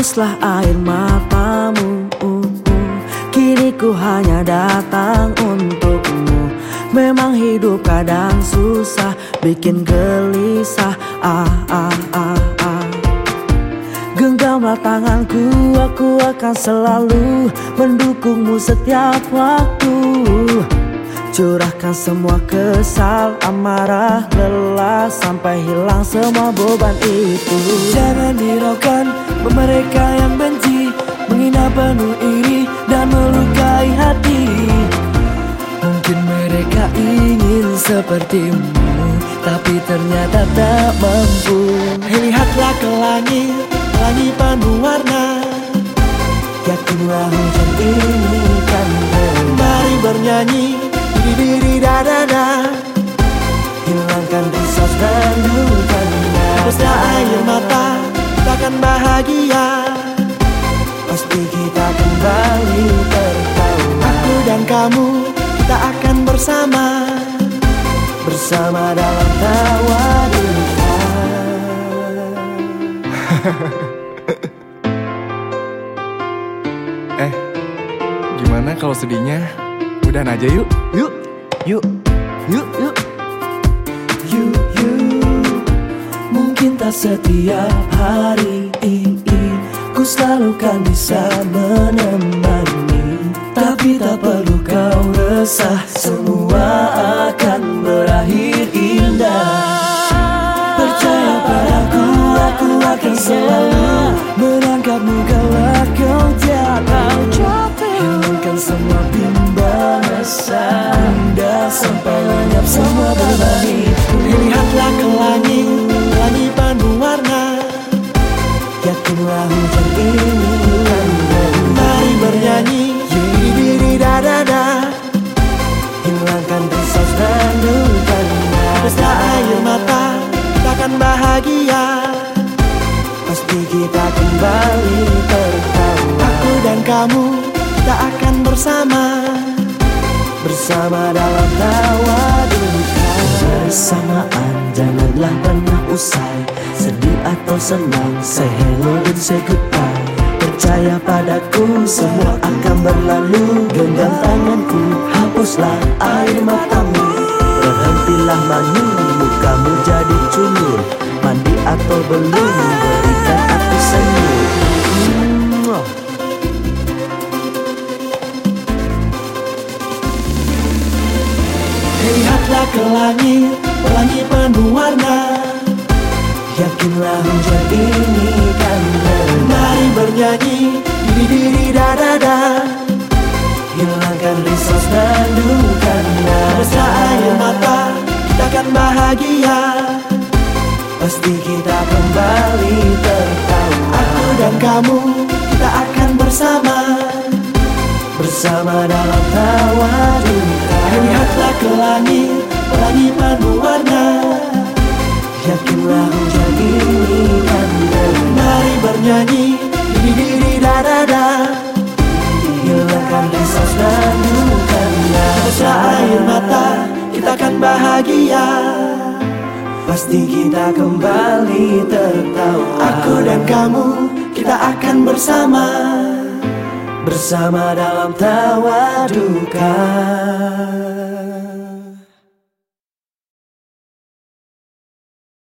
Hapuslah air matamu Kini ku hanya datang untukmu. Memang hidup kadang susah Bikin gelisah. Ah, ah, ah, ah. Genggamlah tanganku Aku akan selalu Mendukungmu setiap waktu Curahkan semua kesal, amarah, lelah Sampai hilang semua beban itu. Jangan diraukan mereka yang benci Menghina penuh iri dan melukai hati. Mungkin mereka ingin sepertimu Tapi ternyata tak mampu. Lihatlah ke langit, langit penuh warna. Yakinlah hujan ini kan Mari bernyanyi Hapuslah air mata Takkan bahagia. Pasti kita kembali tertawa. Aku dan kamu Kita akan bersama. Bersama dalam tawa duka. Eh, gimana kalau sedihnya? Udahan aja yuk? Yuk, yuk, yuk, yuk Yuk, yuk Mungkin tak setiap hari Ku selalu kan bisa menemani. Tapi tak perlu kau resah Semua akan berakhir indah. Percaya padaku, aku akan selalu Menangkapmu kalau kau jatuh Hilangkan semua bimbang Indah sampai lenyap semua beban Mari bernyanyi, Hilangkan dan air mata, takkan bahagia. Pasti kita kembali tertawa Aku dan kamu, kita akan bersama. Bersama dalam tawa duka. Bersamaan janganlah pernah usai Sedih atau senang, say hello and say goodbye. Percaya padaku, semua akan berlalu. Genggam tanganku, hapuslah air matamu. Berhentilah manyun, mukamu jadi cunur Mandi atau belum, berikan aku senyum. Lihatlah ke langit, langit penuh warna Yakinlah hujan ini kan Mari bernyanyi, diri diri da da Hilangkan risau dan dukanya Besar air mata, kita akan bahagia. Pasti kita kembali tertawa. Aku dan kamu, kita akan bersama. Bersama dalam tawa duka. Lihatlah ke langit, langit penuh warna Yakinlah hujan ini kan Mari bernyanyi, diri diri da da da Hilangkan risau dan dukanya Besar air mata, kita akan bahagia. Pasti kita kembali tertawa. Aku dan kamu, kita akan bersama. Bersama dalam tawa duka